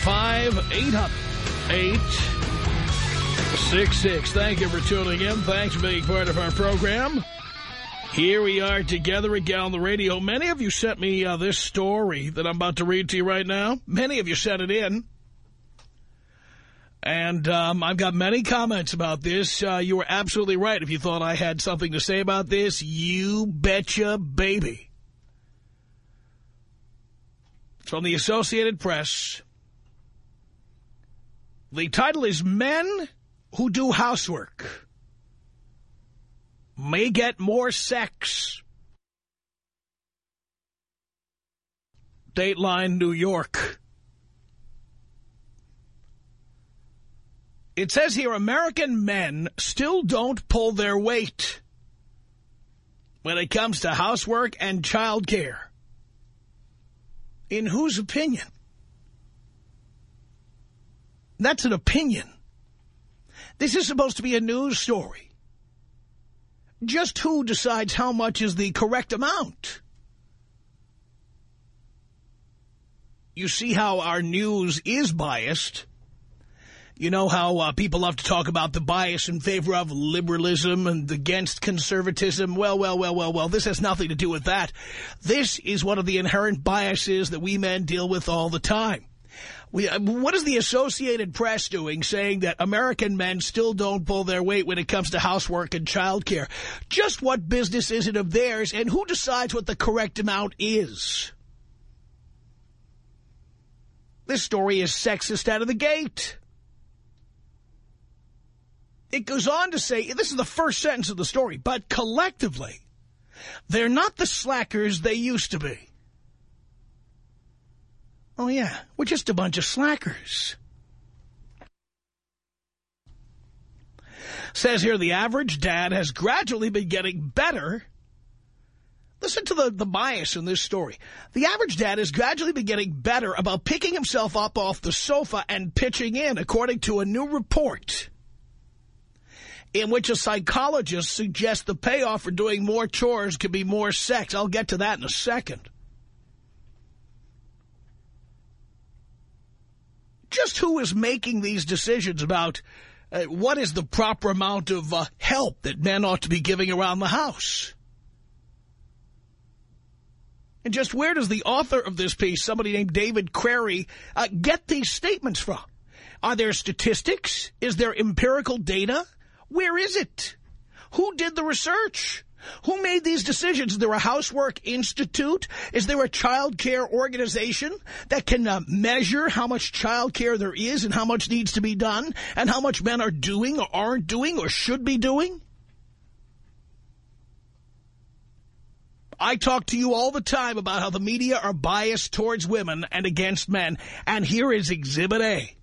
1-800-5800-866. Thank you for tuning in. Thanks for being part of our program. Here we are together again on the radio. Many of you sent me uh, this story that I'm about to read to you right now. Many of you sent it in. And um, I've got many comments about this. Uh, you were absolutely right. If you thought I had something to say about this, you betcha baby. It's from the Associated Press. The title is Men Who Do Housework May Get More Sex. Dateline, New York. It says here, American men still don't pull their weight when it comes to housework and childcare. In whose opinion? That's an opinion. This is supposed to be a news story. Just who decides how much is the correct amount? You see how our news is biased. You know how uh, people love to talk about the bias in favor of liberalism and against conservatism? Well, well, well, well, well, this has nothing to do with that. This is one of the inherent biases that we men deal with all the time. We, uh, what is the Associated Press doing saying that American men still don't pull their weight when it comes to housework and childcare? Just what business is it of theirs and who decides what the correct amount is? This story is sexist out of the gate. It goes on to say, this is the first sentence of the story, but collectively, they're not the slackers they used to be. Oh, yeah, we're just a bunch of slackers. Says here, the average dad has gradually been getting better. Listen to the, the bias in this story. The average dad has gradually been getting better about picking himself up off the sofa and pitching in, according to a new report in which a psychologist suggests the payoff for doing more chores could be more sex. I'll get to that in a second. Just who is making these decisions about uh, what is the proper amount of uh, help that men ought to be giving around the house? And just where does the author of this piece, somebody named David Crary, uh, get these statements from? Are there statistics? Is there empirical data? Where is it? Who did the research? Who made these decisions? Is there a housework institute? Is there a child care organization that can uh, measure how much child care there is and how much needs to be done and how much men are doing or aren't doing or should be doing? I talk to you all the time about how the media are biased towards women and against men, and here is Exhibit A.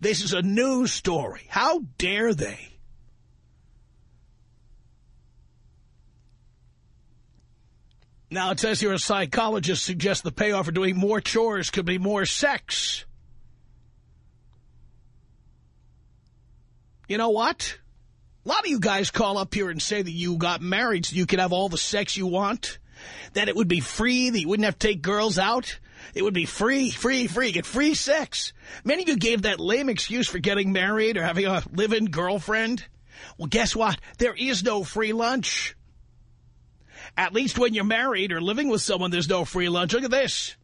This is a news story. How dare they? Now, it says here a psychologist suggests the payoff for doing more chores could be more sex. You know what? A lot of you guys call up here and say that you got married so you could have all the sex you want. That it would be free, that you wouldn't have to take girls out. It would be free, free, free. Get free sex. Many of you gave that lame excuse for getting married or having a live-in girlfriend. Well, guess what? There is no free lunch. At least when you're married or living with someone, there's no free lunch. Look at this.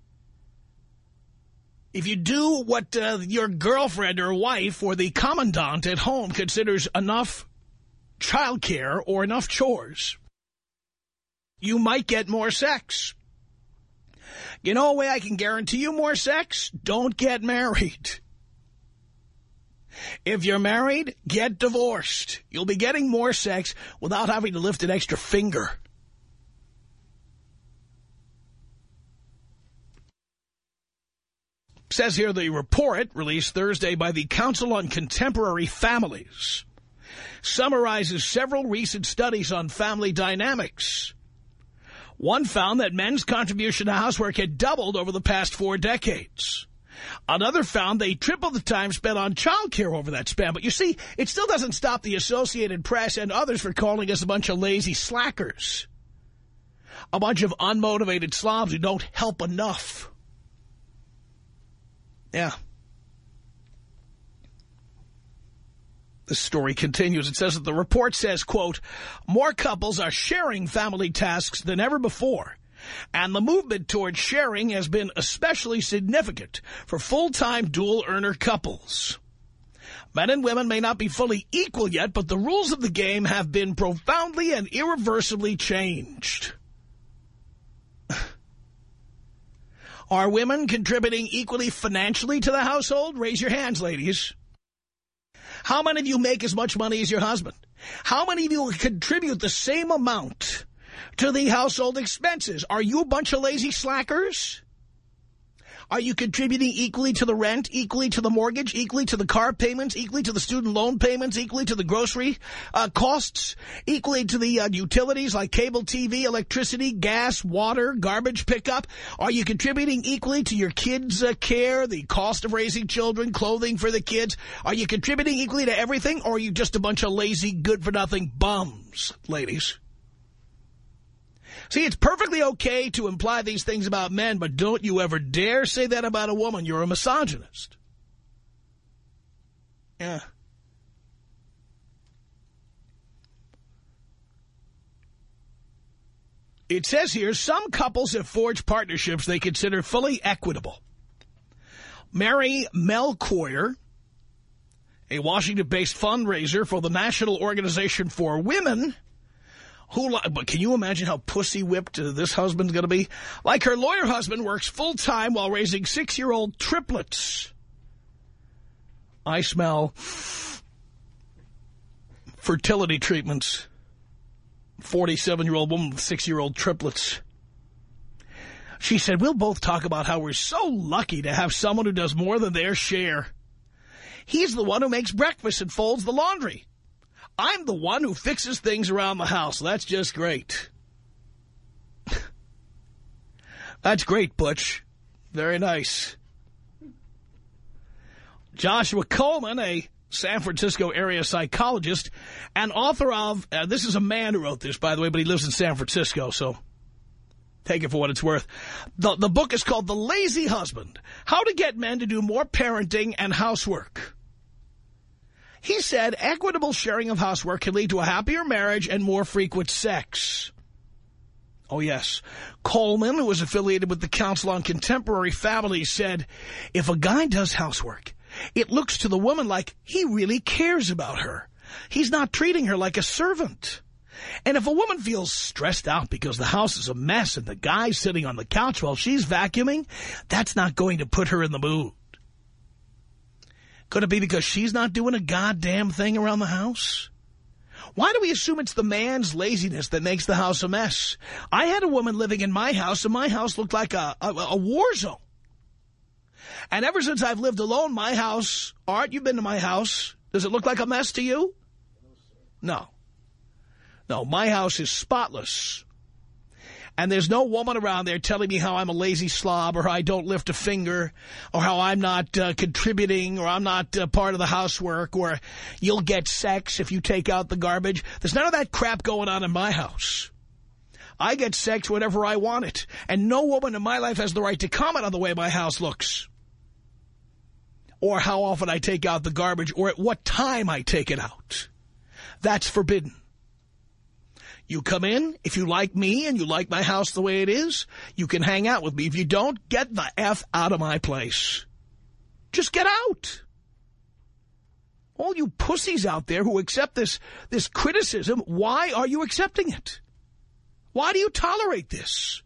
if you do what uh, your girlfriend or wife or the commandant at home considers enough childcare or enough chores, you might get more sex. You know a way I can guarantee you more sex? Don't get married. If you're married, get divorced. You'll be getting more sex without having to lift an extra finger. Says here the report released Thursday by the Council on Contemporary Families summarizes several recent studies on family dynamics. One found that men's contribution to housework had doubled over the past four decades. Another found they tripled the time spent on child care over that span. But you see, it still doesn't stop the Associated Press and others for calling us a bunch of lazy slackers. A bunch of unmotivated slobs who don't help enough. Yeah. The story continues. It says that the report says, quote, more couples are sharing family tasks than ever before. And the movement towards sharing has been especially significant for full-time dual-earner couples. Men and women may not be fully equal yet, but the rules of the game have been profoundly and irreversibly changed. Are women contributing equally financially to the household? Raise your hands, ladies. How many of you make as much money as your husband? How many of you contribute the same amount to the household expenses? Are you a bunch of lazy slackers? Are you contributing equally to the rent, equally to the mortgage, equally to the car payments, equally to the student loan payments, equally to the grocery uh, costs, equally to the uh, utilities like cable TV, electricity, gas, water, garbage pickup? Are you contributing equally to your kids' uh, care, the cost of raising children, clothing for the kids? Are you contributing equally to everything, or are you just a bunch of lazy, good-for-nothing bums, ladies? See, it's perfectly okay to imply these things about men, but don't you ever dare say that about a woman. You're a misogynist. Yeah. It says here, some couples have forged partnerships they consider fully equitable. Mary Melchior, a Washington-based fundraiser for the National Organization for Women, who, but can you imagine how pussy whipped uh, this husband's going to be? Like her lawyer husband works full time while raising six-year-old triplets. I smell fertility treatments. 47-year-old woman with six-year-old triplets. She said, we'll both talk about how we're so lucky to have someone who does more than their share. He's the one who makes breakfast and folds the laundry. I'm the one who fixes things around the house. That's just great. That's great, Butch. Very nice. Joshua Coleman, a San Francisco area psychologist and author of, uh, this is a man who wrote this, by the way, but he lives in San Francisco, so take it for what it's worth. The, the book is called The Lazy Husband, How to Get Men to Do More Parenting and Housework. He said equitable sharing of housework can lead to a happier marriage and more frequent sex. Oh, yes. Coleman, who was affiliated with the Council on Contemporary Families, said, if a guy does housework, it looks to the woman like he really cares about her. He's not treating her like a servant. And if a woman feels stressed out because the house is a mess and the guy's sitting on the couch while she's vacuuming, that's not going to put her in the mood. Could it be because she's not doing a goddamn thing around the house? Why do we assume it's the man's laziness that makes the house a mess? I had a woman living in my house, and my house looked like a, a, a war zone. And ever since I've lived alone, my house, Art, you've been to my house. Does it look like a mess to you? No. No, my house is spotless. And there's no woman around there telling me how I'm a lazy slob or how I don't lift a finger or how I'm not uh, contributing or I'm not uh, part of the housework or you'll get sex if you take out the garbage. There's none of that crap going on in my house. I get sex whenever I want it. And no woman in my life has the right to comment on the way my house looks. Or how often I take out the garbage or at what time I take it out. That's forbidden. You come in, if you like me and you like my house the way it is, you can hang out with me. If you don't, get the F out of my place. Just get out. All you pussies out there who accept this, this criticism, why are you accepting it? Why do you tolerate this?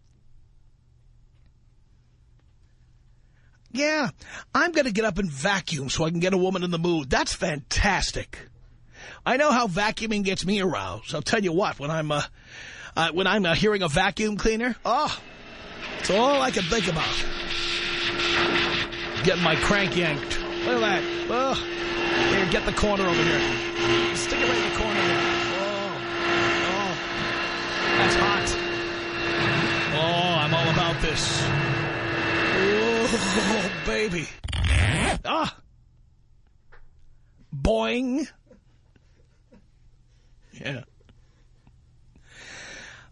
Yeah, I'm going to get up and vacuum so I can get a woman in the mood. That's fantastic. I know how vacuuming gets me aroused. I'll tell you what, when I'm uh, uh, when I'm uh, hearing a vacuum cleaner, oh, it's all I can think about. Getting my crank yanked. Look at that. Oh, here, get the corner over here. Stick it right in the corner. Oh, oh, that's hot. Oh, I'm all about this. Oh, baby. Ah. Boing. Yeah.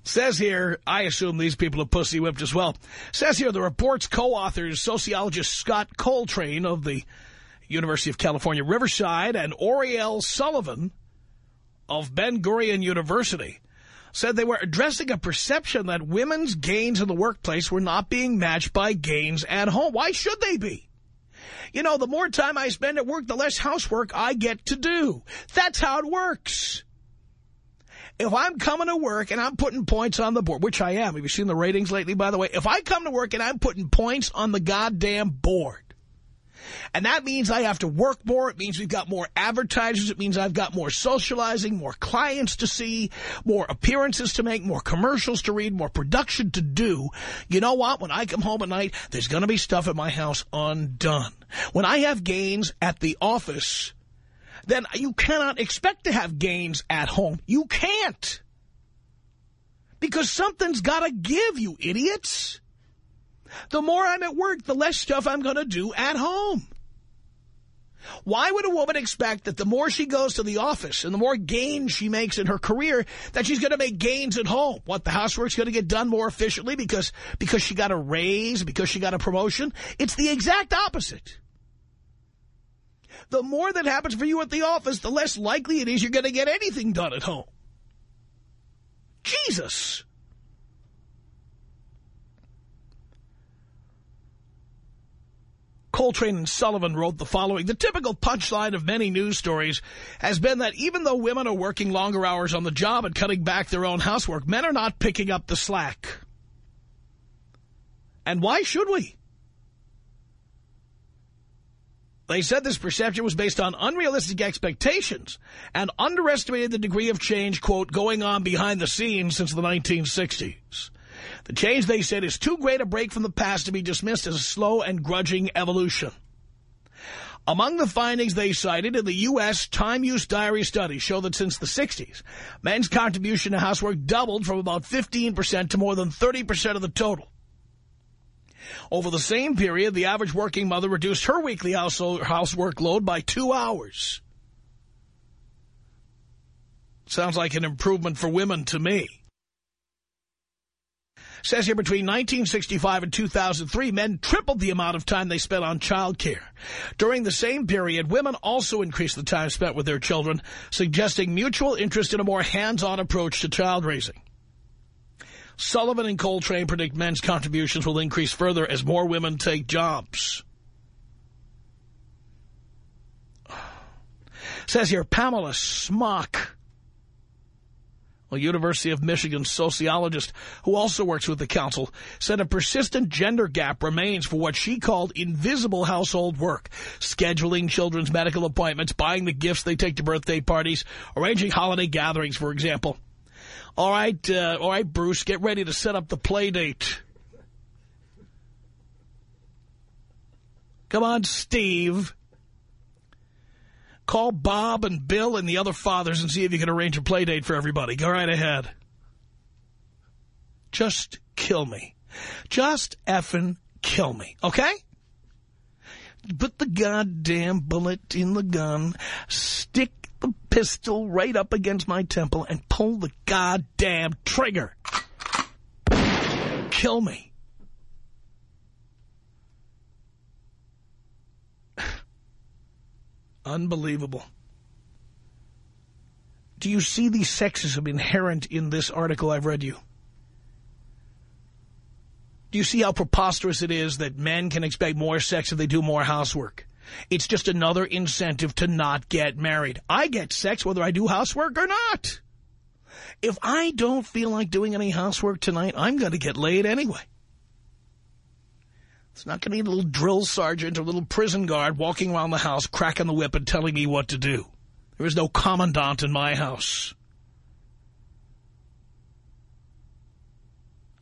Says here, I assume these people are pussy whipped as well. Says here, the report's co-authors, sociologist Scott Coltrane of the University of California, Riverside, and Oriel Sullivan of Ben-Gurion University said they were addressing a perception that women's gains in the workplace were not being matched by gains at home. Why should they be? You know, the more time I spend at work, the less housework I get to do. That's how it works. If I'm coming to work and I'm putting points on the board, which I am. Have you seen the ratings lately, by the way? If I come to work and I'm putting points on the goddamn board, and that means I have to work more. It means we've got more advertisers. It means I've got more socializing, more clients to see, more appearances to make, more commercials to read, more production to do. You know what? When I come home at night, there's going to be stuff at my house undone. When I have gains at the office, then you cannot expect to have gains at home. You can't. Because something's got to give, you idiots. The more I'm at work, the less stuff I'm going to do at home. Why would a woman expect that the more she goes to the office and the more gains she makes in her career, that she's going to make gains at home? What, the housework's going to get done more efficiently because, because she got a raise, because she got a promotion? It's the exact opposite. The more that happens for you at the office, the less likely it is you're going to get anything done at home. Jesus! Coltrane and Sullivan wrote the following. The typical punchline of many news stories has been that even though women are working longer hours on the job and cutting back their own housework, men are not picking up the slack. And why should we? They said this perception was based on unrealistic expectations and underestimated the degree of change, quote, going on behind the scenes since the 1960s. The change, they said, is too great a break from the past to be dismissed as a slow and grudging evolution. Among the findings they cited in the U.S. Time Use Diary study show that since the 60s, men's contribution to housework doubled from about 15% to more than 30% of the total. Over the same period, the average working mother reduced her weekly household housework load by two hours. Sounds like an improvement for women to me. Says here between 1965 and 2003, men tripled the amount of time they spent on child care. During the same period, women also increased the time spent with their children, suggesting mutual interest in a more hands-on approach to child raising. Sullivan and Coltrane predict men's contributions will increase further as more women take jobs. Says here, Pamela Smock a University of Michigan sociologist who also works with the council, said a persistent gender gap remains for what she called invisible household work, scheduling children's medical appointments, buying the gifts they take to birthday parties, arranging holiday gatherings, for example. All right, uh, all right, Bruce, get ready to set up the play date. Come on, Steve. Call Bob and Bill and the other fathers and see if you can arrange a play date for everybody. Go right ahead. Just kill me. Just effing kill me, okay? Put the goddamn bullet in the gun, stick the pistol right up against my temple, and pull the goddamn trigger. Kill me. Unbelievable. Do you see the sexism inherent in this article I've read you? Do you see how preposterous it is that men can expect more sex if they do more housework? It's just another incentive to not get married. I get sex whether I do housework or not. If I don't feel like doing any housework tonight, I'm going to get laid anyway. It's not going to be a little drill sergeant or a little prison guard walking around the house cracking the whip and telling me what to do. There is no commandant in my house.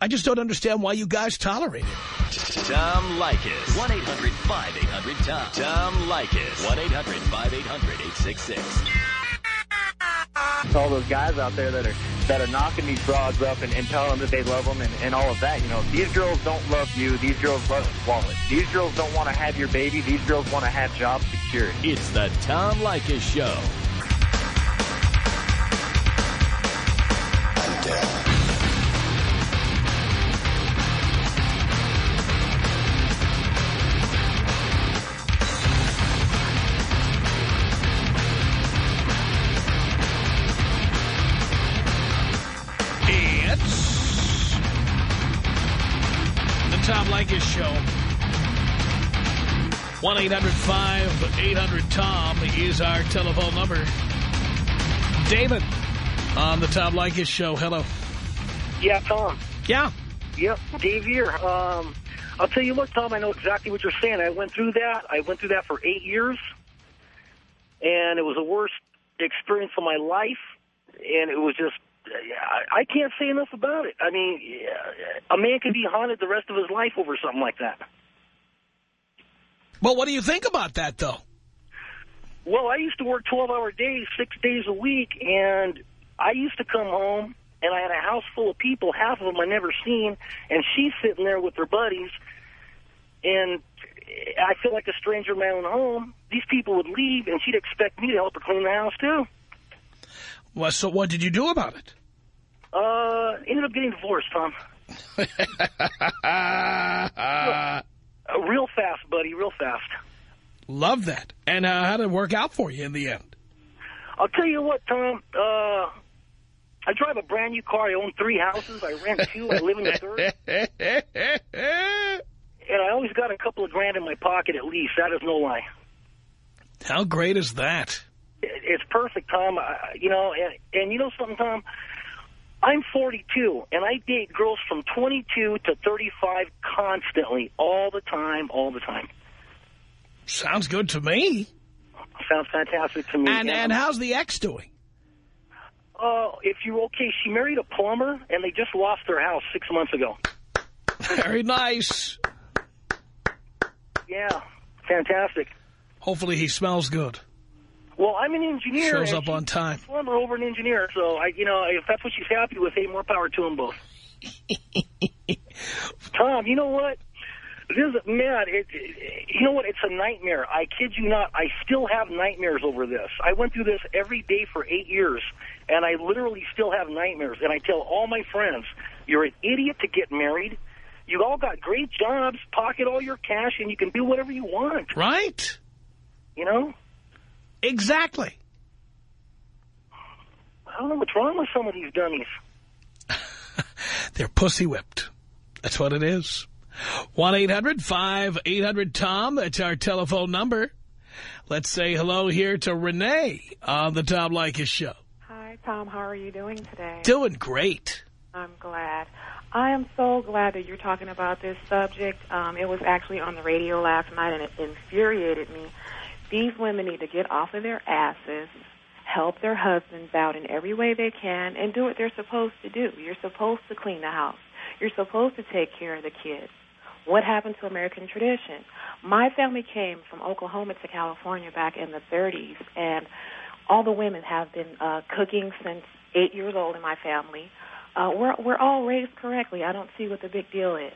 I just don't understand why you guys tolerate it. Tom Leykis. 1-800-5800-TOM. Tom Leykis. 1-800-5800-866. all those guys out there that are that are knocking these broads up and, and telling them that they love them and, and all of that. You know, these girls don't love you. These girls love the wallet. These girls don't want to have your baby. These girls want to have job security. It's the Tom Leykis Show. It's 1-800-5800-TOM is our telephone number. David on the Tom Leykis Show. Hello. Yeah, Tom. Yeah. Yep, Dave here. Um, I'll tell you what, Tom, I know exactly what you're saying. I went through that. I went through that for eight years, and it was the worst experience of my life, and it was just, I I can't say enough about it. I mean, a man can be haunted the rest of his life over something like that. Well, what do you think about that, though? Well, I used to work 12-hour days, six days a week, and I used to come home, and I had a house full of people, half of them I never seen, and she's sitting there with her buddies, and I feel like a stranger in my own home. These people would leave, and she'd expect me to help her clean the house, too. Well, so what did you do about it? Uh, ended up getting divorced, Tom. Uh, real fast, buddy, real fast. Love that. And uh, how did it work out for you in the end? I'll tell you what, Tom. Uh, I drive a brand new car. I own three houses. I rent two. I live in the third. And I always got a couple of grand in my pocket at least. That is no lie. How great is that? It's perfect, Tom. I, you know, and, and you know something, Tom? I'm 42, and I date girls from 22 to 35 constantly, all the time, all the time. Sounds good to me. Sounds fantastic to me. And and how's the ex doing? Uh, if you're okay, she married a plumber, and they just lost their house six months ago. Very nice. Yeah, fantastic. Hopefully he smells good. Well, I'm an engineer. Shows up on time. Plumber over an engineer, so I, you know, if that's what she's happy with, hey, more power to them both. Tom, you know what? This man. It, you know what? It's a nightmare. I kid you not. I still have nightmares over this. I went through this every day for eight years, and I literally still have nightmares. And I tell all my friends, "You're an idiot to get married. You all got great jobs, pocket all your cash, and you can do whatever you want." Right? You know? Exactly. I don't know what's wrong with some of these dummies. They're pussy whipped. That's what it is. 1-800-5800-TOM. That's our telephone number. Let's say hello here to Renee on the Tom Leykis Show. Hi, Tom. How are you doing today? Doing great. I'm glad. I am so glad that you're talking about this subject. Um, it was actually on the radio last night, and it infuriated me. These women need to get off of their asses, help their husbands out in every way they can, and do what they're supposed to do. You're supposed to clean the house. You're supposed to take care of the kids. What happened to American tradition? My family came from Oklahoma to California back in the 30s, and all the women have been uh, cooking since eight years old in my family. Uh, we're we're all raised correctly. I don't see what the big deal is.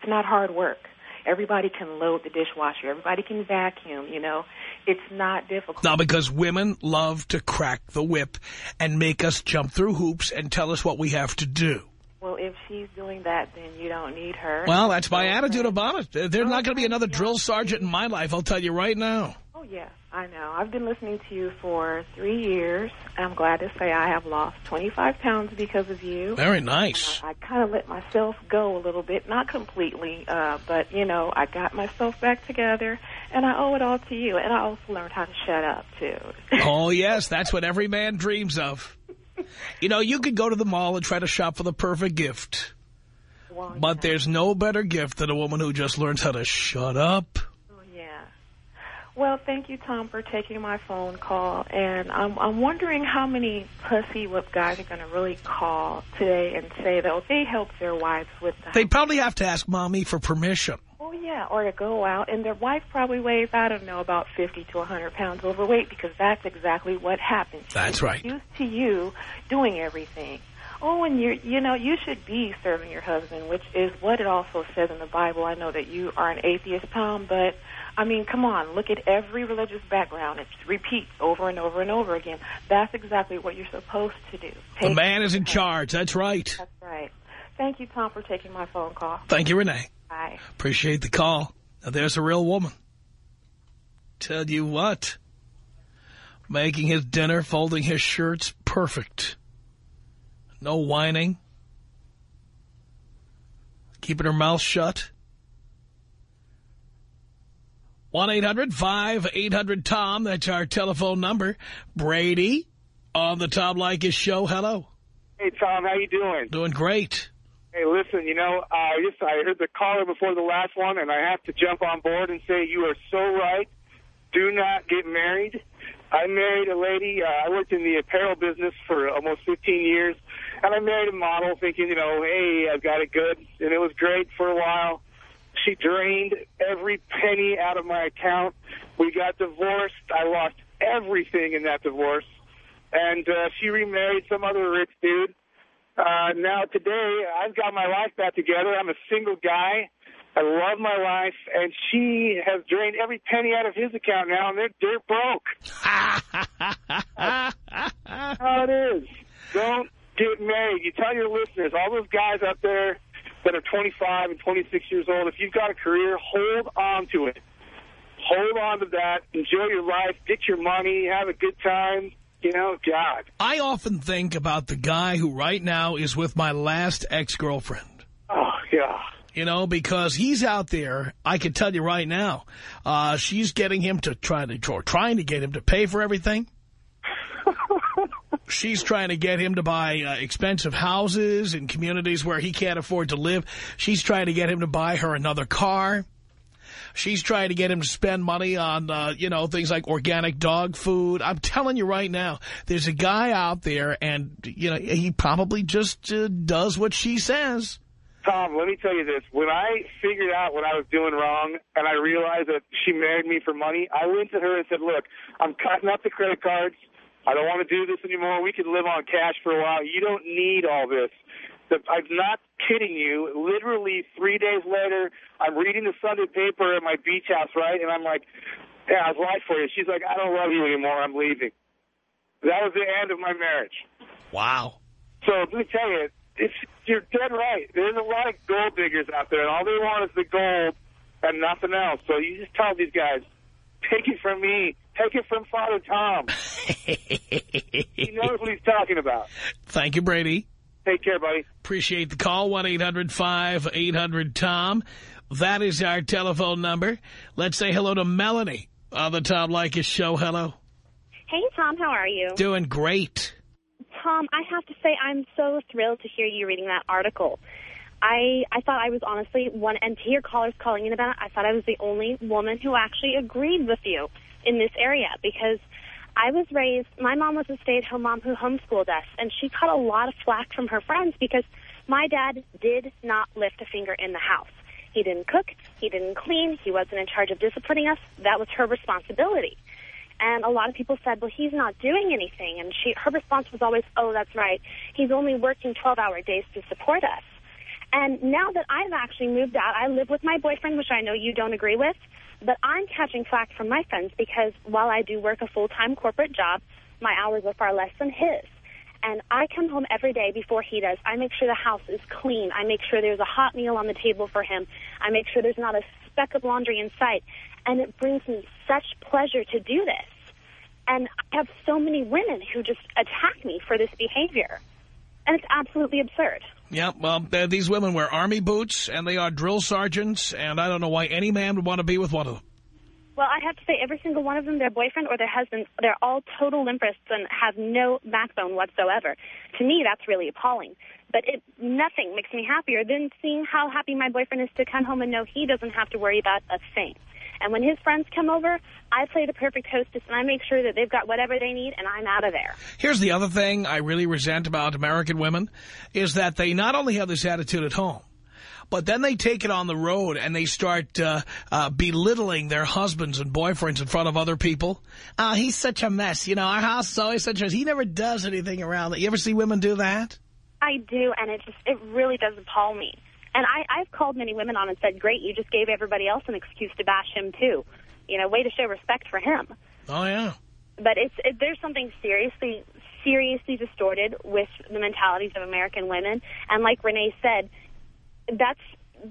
It's not hard work. Everybody can load the dishwasher. Everybody can vacuum. You know, it's not difficult. Now, because women love to crack the whip and make us jump through hoops and tell us what we have to do. Well, if she's doing that, then you don't need her. Well, that's my attitude uh, about it. There's not going to be another drill sergeant in my life, I'll tell you right now. Oh, yeah, I know. I've been listening to you for three years. I'm glad to say I have lost 25 pounds because of you. Very nice. I, I kind of let myself go a little bit, not completely, uh, but, you know, I got myself back together, and I owe it all to you. And I also learned how to shut up, too. oh, yes, that's what every man dreams of. You know, you could go to the mall and try to shop for the perfect gift. Well, But yeah. there's no better gift than a woman who just learns how to shut up. Oh, yeah. Well, thank you, Tom, for taking my phone call. And I'm, I'm wondering how many pussy whip guys are going to really call today and say that they help their wives with the They probably have to ask Mommy for permission. Oh, yeah, or to go out, and their wife probably weighs, I don't know, about 50 to 100 pounds overweight, because that's exactly what happens. That's She's right. Used to you doing everything. Oh, and you you know, you should be serving your husband, which is what it also says in the Bible. I know that you are an atheist, Tom, but I mean, come on, look at every religious background. It repeats over and over and over again. That's exactly what you're supposed to do. The man is in charge. That's right. That's right. Thank you, Tom, for taking my phone call. Thank you, Renee. Bye. Appreciate the call. Now, there's a real woman. Tell you what. Making his dinner, folding his shirts, perfect. No whining. Keeping her mouth shut. 1-800-5800-TOM. That's our telephone number. Brady on the Tom Leykis show. Hello. Hey, Tom, how you doing? Doing great. Hey, listen, you know, I just I heard the caller before the last one, and I have to jump on board and say you are so right. Do not get married. I married a lady. Uh, I worked in the apparel business for almost 15 years, and I married a model thinking, you know, hey, I've got it good, and it was great for a while. She drained every penny out of my account. We got divorced. I lost everything in that divorce, and uh, she remarried some other rich dude. Uh, now today, I've got my life back together. I'm a single guy. I love my life, and she has drained every penny out of his account now, and they're dirt broke. That's How it is. Don't get married. You tell your listeners, all those guys out there that are 25 and 26 years old, if you've got a career, hold on to it. Hold on to that. Enjoy your life. Get your money. Have a good time. You know, God. I often think about the guy who right now is with my last ex-girlfriend. Oh, yeah. You know, because he's out there, I can tell you right now, uh, she's getting him to try to, or trying to get him to pay for everything. She's trying to get him to buy uh, expensive houses in communities where he can't afford to live. She's trying to get him to buy her another car. She's trying to get him to spend money on, uh, you know, things like organic dog food. I'm telling you right now, there's a guy out there and, you know, he probably just uh, does what she says. Tom, let me tell you this. When I figured out what I was doing wrong and I realized that she married me for money, I went to her and said, look, I'm cutting up the credit cards. I don't want to do this anymore. We could live on cash for a while. You don't need all this. The, I'm not kidding you. Literally three days later, I'm reading the Sunday paper at my beach house, right? And I'm like, yeah, I was right for you. She's like, I don't love you anymore. I'm leaving. That was the end of my marriage. Wow. So let me tell you, it's, you're dead right. There's a lot of gold diggers out there, and all they want is the gold and nothing else. So you just tell these guys, take it from me. Take it from Father Tom. he knows what he's talking about. Thank you, Brady. Take care, buddy. Appreciate the call, 1-800-5800-TOM. That is our telephone number. Let's say hello to Melanie on the Tom Leykis show. Hello. Hey, Tom, how are you? Doing great. Tom, I have to say I'm so thrilled to hear you reading that article. I I thought I was honestly one, and to hear callers calling in about it, I thought I was the only woman who actually agreed with you in this area because I was raised, my mom was a stay-at-home mom who homeschooled us, and she caught a lot of flack from her friends because my dad did not lift a finger in the house. He didn't cook, he didn't clean, he wasn't in charge of disciplining us. That was her responsibility. And a lot of people said, well, he's not doing anything. And she, her response was always, oh, that's right. He's only working 12-hour days to support us. And now that I've actually moved out, I live with my boyfriend, which I know you don't agree with, but I'm catching flack from my friends because while I do work a full-time corporate job, my hours are far less than his. And I come home every day before he does. I make sure the house is clean. I make sure there's a hot meal on the table for him. I make sure there's not a speck of laundry in sight. and it brings me such pleasure to do this. And I have so many women who just attack me for this behavior. And it's absolutely absurd. Yeah, well, these women wear army boots, and they are drill sergeants, and I don't know why any man would want to be with one of them. Well, I have to say, every single one of them, their boyfriend or their husband, they're all total limpists and have no backbone whatsoever. To me, that's really appalling. But it, nothing makes me happier than seeing how happy my boyfriend is to come home and know he doesn't have to worry about a thing. And when his friends come over, I play the perfect hostess, and I make sure that they've got whatever they need, and I'm out of there. Here's the other thing I really resent about American women, is that they not only have this attitude at home, but then they take it on the road and they start uh, uh, belittling their husbands and boyfriends in front of other people. Oh, he's such a mess. You know, our house is always such a... Mess. He never does anything around it. You ever see women do that? I do, and it just it really does appall me. And I, I've called many women on and said, great, you just gave everybody else an excuse to bash him, too. You know, way to show respect for him. Oh, yeah. But it's it, there's something seriously, seriously distorted with the mentalities of American women. And like Renee said, that's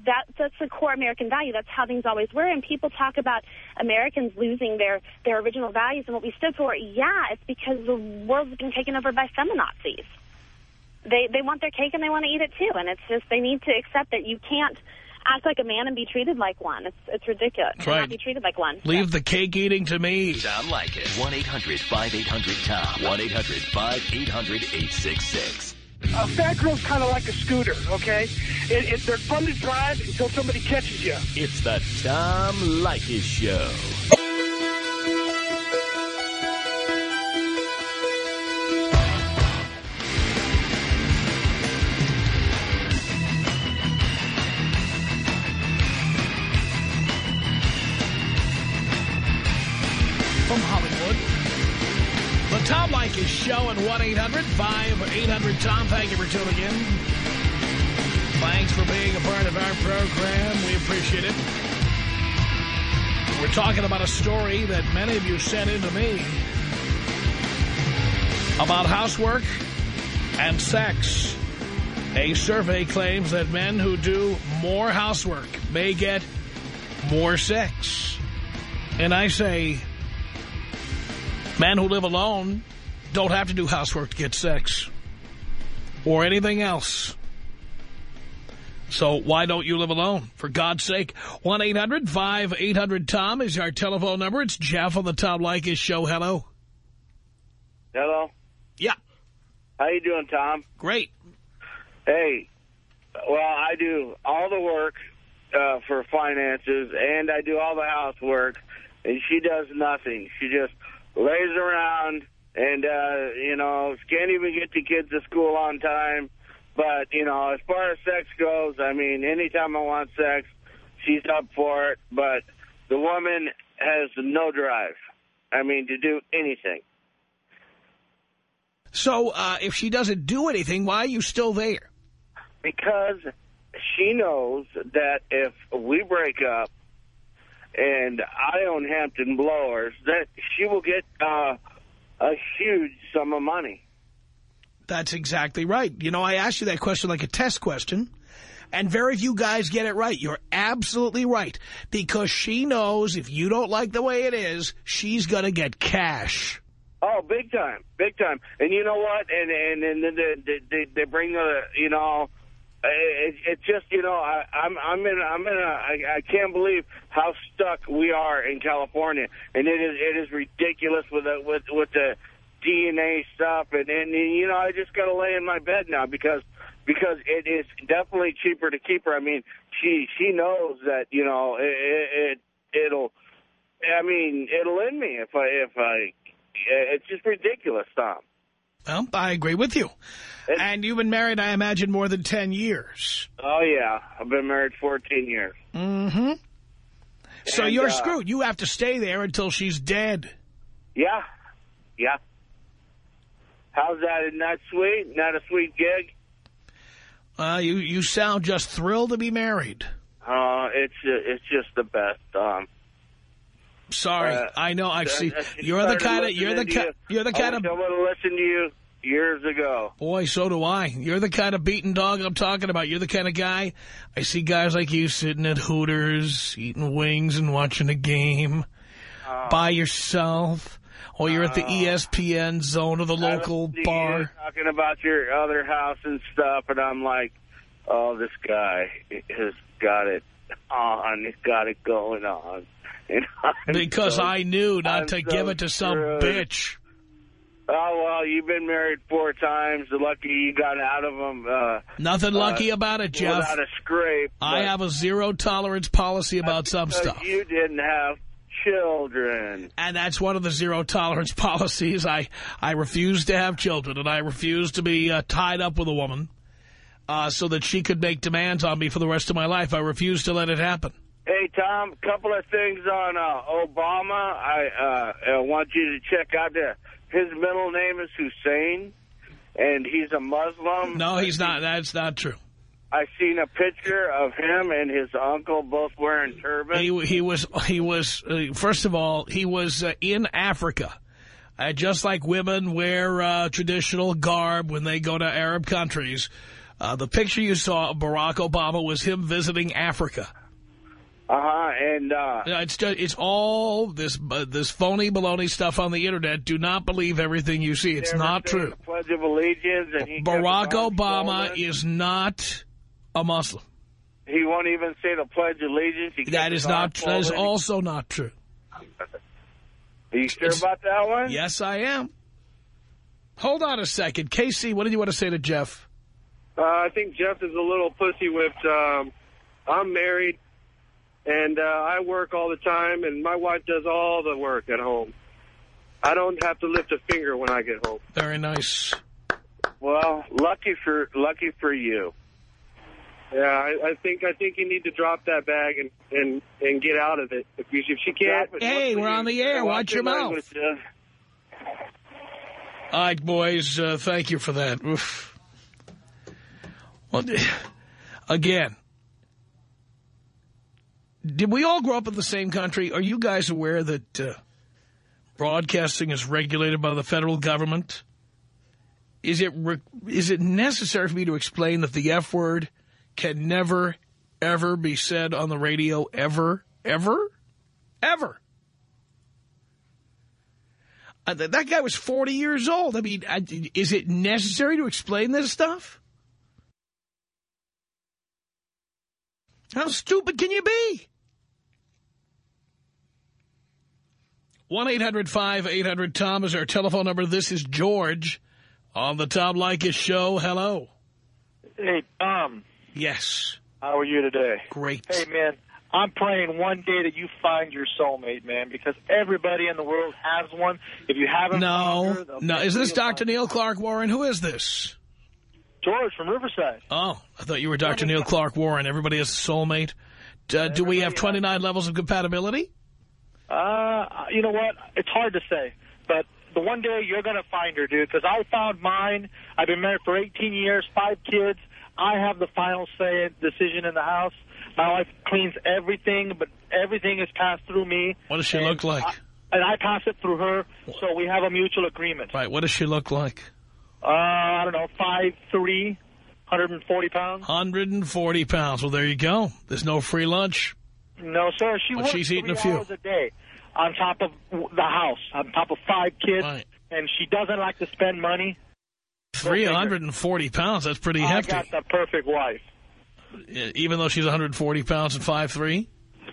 that that's the core American value. That's how things always were. And people talk about Americans losing their their original values and what we stood for. Yeah, it's because the world's been taken over by feminazis. They they want their cake and they want to eat it too. And it's just they need to accept that you can't act like a man and be treated like one. It's it's ridiculous. That's right. Not be treated like one. Leave the cake eating to me. Tom Leykis. 1-800-5800-TOM. 1-800-5800-866. A fat girl's kind of like a scooter, okay? It, it, they're fun to drive until somebody catches you. It's the Tom Leykis Show. 1-800-5800-TOM. Thank you for tuning in. Thanks for being a part of our program. We appreciate it. We're talking about a story that many of you sent in to me about housework and sex. A survey claims that men who do more housework may get more sex. And I say, men who live alone don't have to do housework to get sex or anything else. So why don't you live alone? For God's sake, 1-800-5800-TOM is our telephone number. It's Jeff on the Tom Leykis Show. Hello. Hello. Yeah, How you doing, Tom? great. Hey, well, I do all the work uh, for finances, and I do all the housework, and she does nothing. She just lays around, and, uh, you know, can't even get the kids to school on time. But, you know, as far as sex goes, I mean, anytime I want sex, she's up for it. But the woman has no drive, I mean, to do anything. So uh, if she doesn't do anything, why are you still there? because she knows that if we break up and I own Hampton Blowers, that she will get uh, a huge sum of money. That's exactly right. You know, I asked you that question like a test question, and very few guys get it right. You're absolutely right. Because she knows if you don't like the way it is, she's going to get cash. Oh, big time, big time. And you know what? And and and then they they, they bring the you know. It, it's just you know I, I'm I'm in I'm in a I, I can't believe how stuck we are in California and it is it is ridiculous with the with with the DNA stuff and and you know I just got to lay in my bed now because because it is definitely cheaper to keep her. I mean she she knows that you know it, it it'll I mean it'll end me if I if I it's just ridiculous, Tom. Well, I agree with you. It- And you've been married, I imagine, more than 10 years. Oh yeah, I've been married 14 years. Mm-hmm. So And, you're uh, screwed. You have to stay there until she's dead. Yeah, yeah. How's that? Isn't that sweet? Not a sweet gig? Uh, you, you sound just thrilled to be married. Uh, it's it's just the best. Um, Sorry, Uh, I know. I see. I- I You're the kind of you're the to you're the kind I of want to listen to you years ago. Boy, so do I. You're the kind of beaten dog I'm talking about. You're the kind of guy, I see guys like you sitting at Hooters, eating wings and watching a game by yourself, or you're at the E ESPN zone or the local I bar. talking about your other house and stuff, and I'm like, oh, this guy has got it on. He's got it going on. Because so- I knew not I'm to so give it to some screwed. bitch. Oh, well, you've been married four times. Lucky you got out of them. Uh, Nothing lucky about it, Jeff. Without a scrape. I have a zero tolerance policy about some stuff. You didn't have children. And that's one of the zero tolerance policies. I, I refuse to have children, and I refuse to be uh, tied up with a woman uh, so that she could make demands on me for the rest of my life. I refuse to let it happen. Hey, Tom, a couple of things on uh, Obama. I, uh, I want you to check out the, his middle name is Hussein, and he's a Muslim. No, he's not. That's not true. I seen a picture of him and his uncle both wearing turbans. He, he was, he was uh, first of all, he was uh, in Africa. Uh, just like women wear uh, traditional garb when they go to Arab countries. Uh, the picture you saw of Barack Obama was him visiting Africa. Uh-huh, and... Uh, It's just, it's all this uh, this phony baloney stuff on the internet. Do not believe everything you see. It's not true. the Pledge of Allegiance, and he Barack got his arm Obama stolen. is not a Muslim. He won't even say the Pledge of Allegiance. He That got is not. That is also not true. Are you sure It's- about that one? Yes, I am. Hold on a second, Casey. What did you want to say to Jeff? Uh, I think Jeff is a little pussy whipped. Um, I'm married, and uh, I work all the time, and my wife does all the work at home. I don't have to lift a finger when I get home. Very nice. Well, lucky for lucky for you. Yeah, I, I think I think you need to drop that bag and and and get out of it. If you if she can't, Hey, we're on the air. Watch your mouth. All right, boys. Uh, thank you for that. Oof. Well, again, did we all grow up in the same country? Are you guys aware that uh, broadcasting is regulated by the federal government? Is it is it necessary for me to explain that the F word can never, ever be said on the radio ever, ever, ever? Uh, th- that guy was 40 years old. I mean, I, is it necessary to explain this stuff? How stupid can you be? 1-800-5800-TOM is our telephone number. This is George on the Tom Leykis show. Hello. Hey, Tom. Yes. How are you today? Great. Hey, man. I'm praying one day that you find your soulmate, man, because everybody in the world has one. If you haven't No, her, no. Is this Dr. Neil Clark Warren? Who is this? George from Riverside. Oh, I thought you were Dr. Neil Clark Warren. Everybody has a soulmate. Uh, do we have 29 levels of compatibility? Uh, you know what? It's hard to say, but the one day you're going to find her, dude, because I found mine. I've been married for 18 years, five kids. I have the final say decision in the house. My wife cleans everything, but everything is passed through me. What does she look like? I, and I pass it through her, so we have a mutual agreement. Right, what does she look like? Uh, I don't know, five three, 140 pounds. 140 pounds. Well, there you go. There's no free lunch. No, sir. She But works she's eating three a few. hours a day on top of the house, on top of five kids, and she doesn't like to spend money. 340 pounds. That's pretty I hefty. got the perfect wife. Even though she's 140 pounds and 5'3"?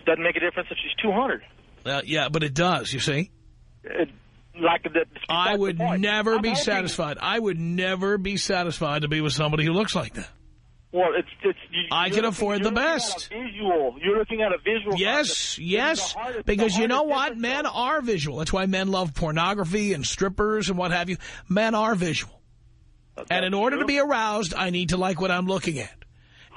Doesn't make a difference if she's 200. Uh, yeah, but it does, you see. It, like the, I would never I'm be hoping- satisfied. I would never be satisfied to be with somebody who looks like that. Well, it's it's. You, I can looking- afford the best. visual. You're looking at a visual. Yes, yes, hardest- because you know what? Men are visual. That's why men love pornography and strippers and what have you. Men are visual. And in order to be aroused, I need to like what I'm looking at.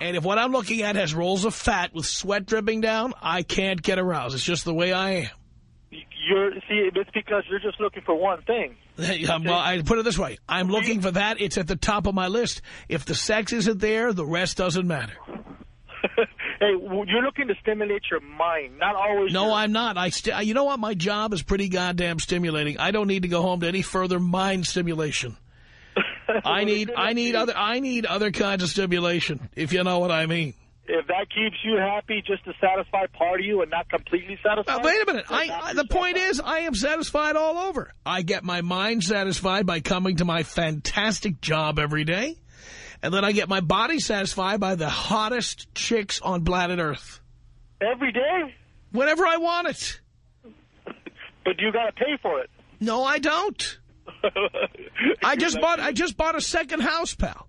And if what I'm looking at has rolls of fat with sweat dripping down, I can't get aroused. It's just the way I am. You're see, it's because you're just looking for one thing. Um, well, I put it this way. I'm looking for that. It's at the top of my list. If the sex isn't there, the rest doesn't matter. Hey, you're looking to stimulate your mind, not always. No, I'm not. I You know what? My job is pretty goddamn stimulating. I don't need to go home to any further mind stimulation. I need I need other I need other kinds of stimulation, if you know what I mean. If that keeps you happy just to satisfy part of you and not completely satisfied. Now, wait a minute. I, the point is, I am satisfied all over. I get my mind satisfied by coming to my fantastic job every day. And then I get my body satisfied by the hottest chicks on planet Earth. Every day? Whenever I want it. But you got to pay for it. No, I don't. I just bought I just bought a second house, pal.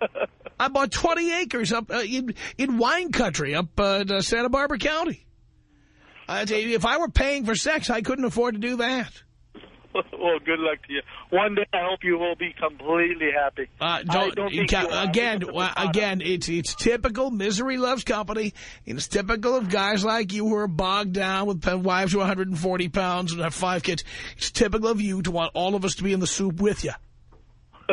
I bought 20 acres up uh, in, in wine country up uh, in, uh, Santa Barbara County. I tell you, if I were paying for sex, I couldn't afford to do that. well, good luck to you. One day I hope you will be completely happy. Uh, don't, don't you think can't- you will. I again, think it's a well, facade. again, it's it's typical misery loves company. It's typical of guys like you who are bogged down with wives who are 140 pounds and have five kids. It's typical of you to want all of us to be in the soup with you.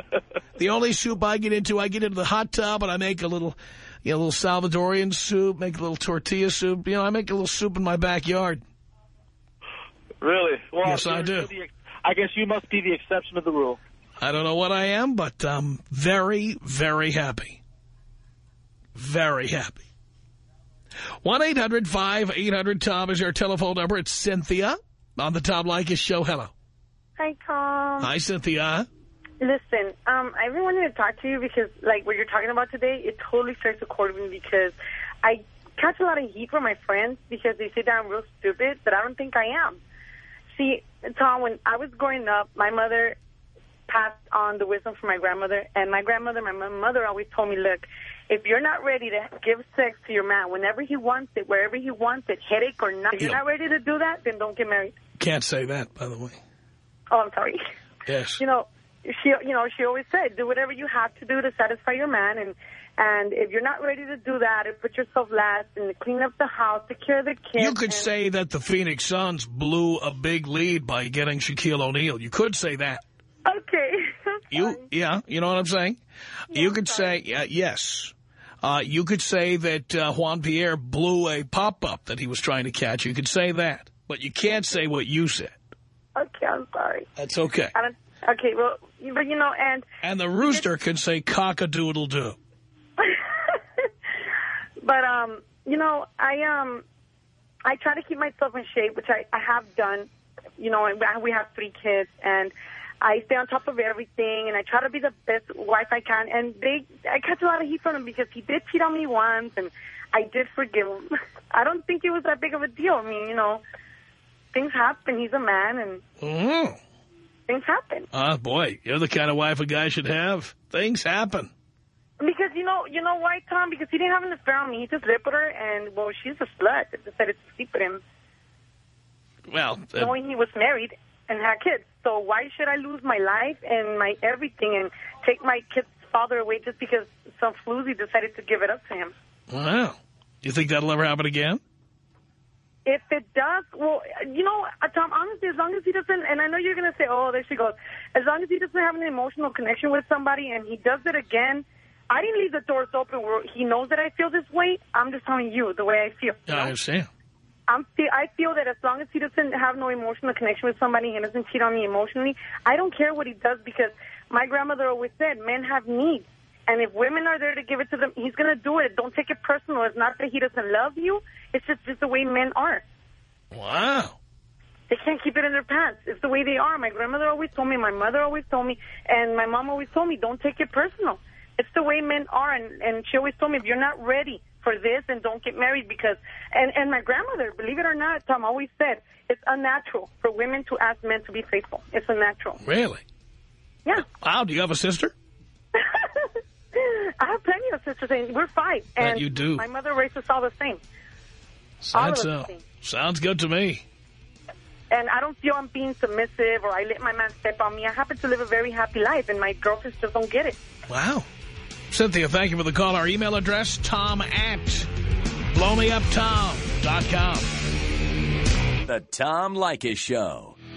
the only soup I get into, I get into the hot tub and I make a little, you know, a little Salvadorian soup, make a little tortilla soup. You know, I make a little soup in my backyard. Really? Well, Yes, I do. the- I guess you must be the exception of the rule. I don't know what I am, but I'm very, very happy. Very happy. 1-800-5800-TOM is our telephone number. It's Cynthia on the Tom Leykis show. Hello. Hi, Tom. Hi, Cynthia. Listen, um, I really wanted to talk to you because, like, what you're talking about today, it totally strikes a chord with me because I catch a lot of heat from my friends because they say that I'm real stupid, but I don't think I am. See, Tom, when I was growing up, my mother passed on the wisdom from my grandmother, and my grandmother, my mother always told me, look, if you're not ready to give sex to your man whenever he wants it, wherever he wants it, headache or not, if you're not ready to do that, then don't get married. Can't say that, by the way. Oh, I'm sorry. Yes. You know, she, you know, she always said, do whatever you have to do to satisfy your man, and and if you're not ready to do that, and put yourself last, and clean up the house, take care of the kids. You could say that the Phoenix Suns blew a big lead by getting Shaquille O'Neal. You could say that. okay. You, yeah, you know what I'm saying? you could say, yeah, yes. Uh, you could say that uh, Juan Pierre blew a pop-up that he was trying to catch. You could say that. But you can't say what you said. okay, I'm sorry. That's okay. I don't. Okay, well, but you know, and And the rooster can say cock-a-doodle-doo. but um, you know, I um, I try to keep myself in shape, which I, I have done. You know, and we have three kids, and I stay on top of everything, and I try to be the best wife I can. And they, I catch a lot of heat from him because he did cheat on me once, and I did forgive him. I don't think it was that big of a deal. I mean, you know, things happen. He's a man, and Mm. Things happen. Ah, boy, you're the kind of wife a guy should have. Things happen. Because you know, you know why, Tom? Because he didn't have an affair on me. He just lived with her, and well, she's a slut. I decided to sleep with him, Well, uh, knowing he was married and had kids. So why should I lose my life and my everything and take my kid's father away just because some floozy decided to give it up to him? wow. You think that'll ever happen again? If it does, well, you know, uh, Tom, honestly, as long as he doesn't, and I know you're going to say, oh, there she goes, as long as he doesn't have an emotional connection with somebody and he does it again, I didn't leave the doors open where he knows that I feel this way. I'm just telling you the way I feel. you I understand. I'm fe- I feel that as long as he doesn't have no emotional connection with somebody and doesn't cheat on me emotionally, I don't care what he does because my grandmother always said men have needs. And if women are there to give it to them, he's going to do it. Don't take it personal. It's not that he doesn't love you. It's just, just the way men are. Wow. They can't keep it in their pants. It's the way they are. My grandmother always told me, my mother always told me, and my mom always told me, don't take it personal. It's the way men are, and, and she always told me, if you're not ready for this, then don't get married because, and, and my grandmother, believe it or not, Tom always said, it's unnatural for women to ask men to be faithful. It's unnatural. Really? Yeah. Wow, do you have a sister? I have plenty of sisters, and we're five. That And you do. My mother raised us all the same. Sounds, us uh, sounds good to me. and I don't feel I'm being submissive or I let my man step on me. I happen to live a very happy life, and my girlfriends just don't get it. Wow. Cynthia, thank you for the call. Our email address, tom at blowmeuptom.com. The Tom Leykis Show.